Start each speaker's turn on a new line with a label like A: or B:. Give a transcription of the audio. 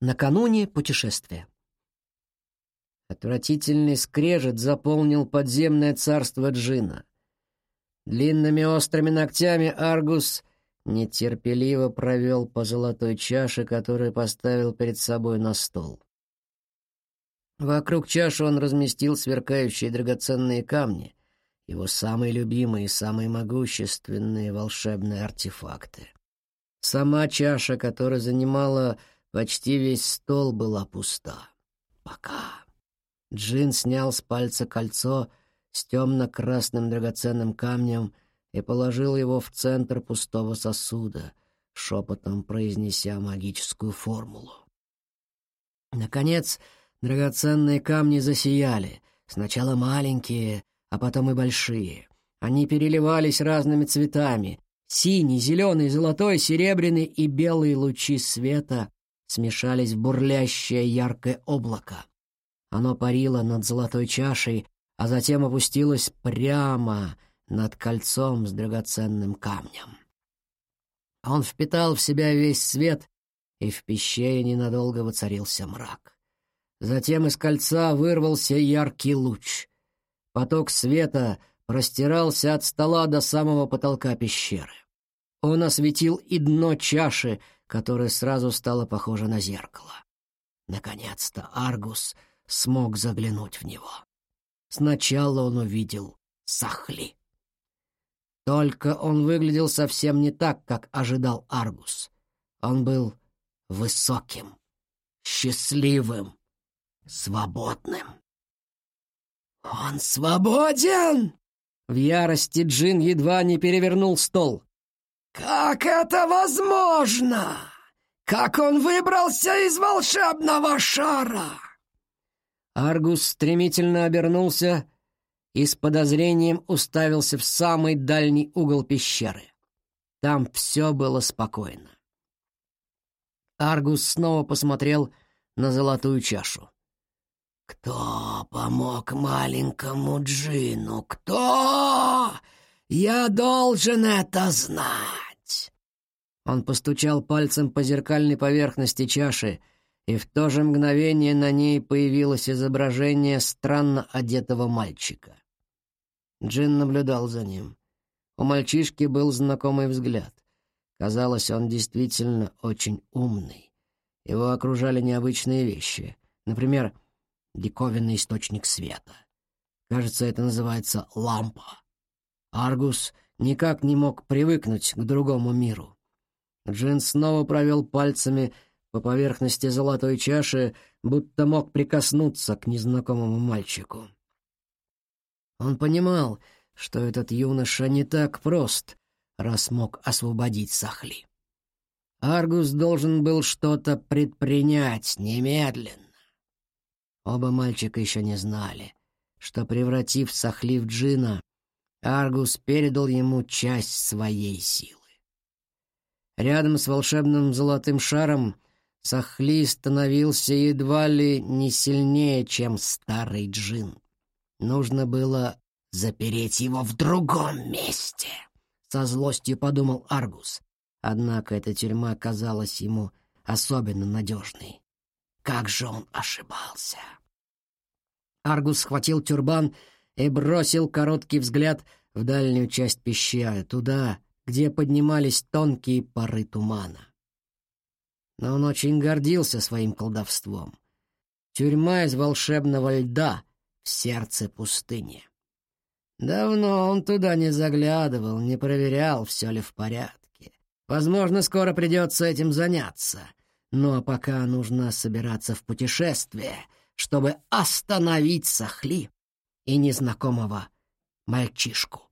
A: Накануне путешествия. Отвратительный скрежет заполнил подземное царство Джина. Длинными острыми ногтями Аргус нетерпеливо провел по золотой чаше, которую поставил перед собой на стол. Вокруг чаши он разместил сверкающие драгоценные камни, его самые любимые и самые могущественные волшебные артефакты. Сама чаша, которая занимала почти весь стол, была пуста. Пока. Джин снял с пальца кольцо с темно-красным драгоценным камнем и положил его в центр пустого сосуда, шепотом произнеся магическую формулу. Наконец, драгоценные камни засияли, сначала маленькие, а потом и большие. Они переливались разными цветами. Синий, зеленый, золотой, серебряный и белые лучи света смешались в бурлящее яркое облако. Оно парило над золотой чашей, а затем опустилось прямо над кольцом с драгоценным камнем. Он впитал в себя весь свет, и в пещере ненадолго воцарился мрак. Затем из кольца вырвался яркий луч. Поток света простирался от стола до самого потолка пещеры. Он осветил и дно чаши, которое сразу стало похоже на зеркало. Наконец-то Аргус смог заглянуть в него. Сначала он увидел Сахли. Только он выглядел совсем не так, как ожидал Аргус. Он был высоким, счастливым, свободным. «Он свободен!» В ярости Джин едва не перевернул стол. «Как это возможно? Как он выбрался из волшебного шара?» Аргус стремительно обернулся и с подозрением уставился в самый дальний угол пещеры. Там все было спокойно. Аргус снова посмотрел на золотую чашу. «Кто помог маленькому Джину? Кто? Я должен это знать!» Он постучал пальцем по зеркальной поверхности чаши, и в то же мгновение на ней появилось изображение странно одетого мальчика. Джин наблюдал за ним. У мальчишки был знакомый взгляд. Казалось, он действительно очень умный. Его окружали необычные вещи. Например, диковинный источник света. Кажется, это называется лампа. Аргус никак не мог привыкнуть к другому миру. Джин снова провел пальцами по поверхности золотой чаши, будто мог прикоснуться к незнакомому мальчику. Он понимал, что этот юноша не так прост, раз мог освободить Сахли. Аргус должен был что-то предпринять немедленно. Оба мальчика еще не знали, что, превратив Сахли в джина, Аргус передал ему часть своей силы. Рядом с волшебным золотым шаром — Сахли становился едва ли не сильнее, чем старый джин. Нужно было запереть его в другом месте, со злостью подумал Аргус. Однако эта тюрьма казалась ему особенно надежной. Как же он ошибался! Аргус схватил тюрбан и бросил короткий взгляд в дальнюю часть пещеры, туда, где поднимались тонкие пары тумана но он очень гордился своим колдовством. Тюрьма из волшебного льда в сердце пустыни. Давно он туда не заглядывал, не проверял, все ли в порядке. Возможно, скоро придется этим заняться. Но пока нужно собираться в путешествие, чтобы остановить Сахли и незнакомого мальчишку.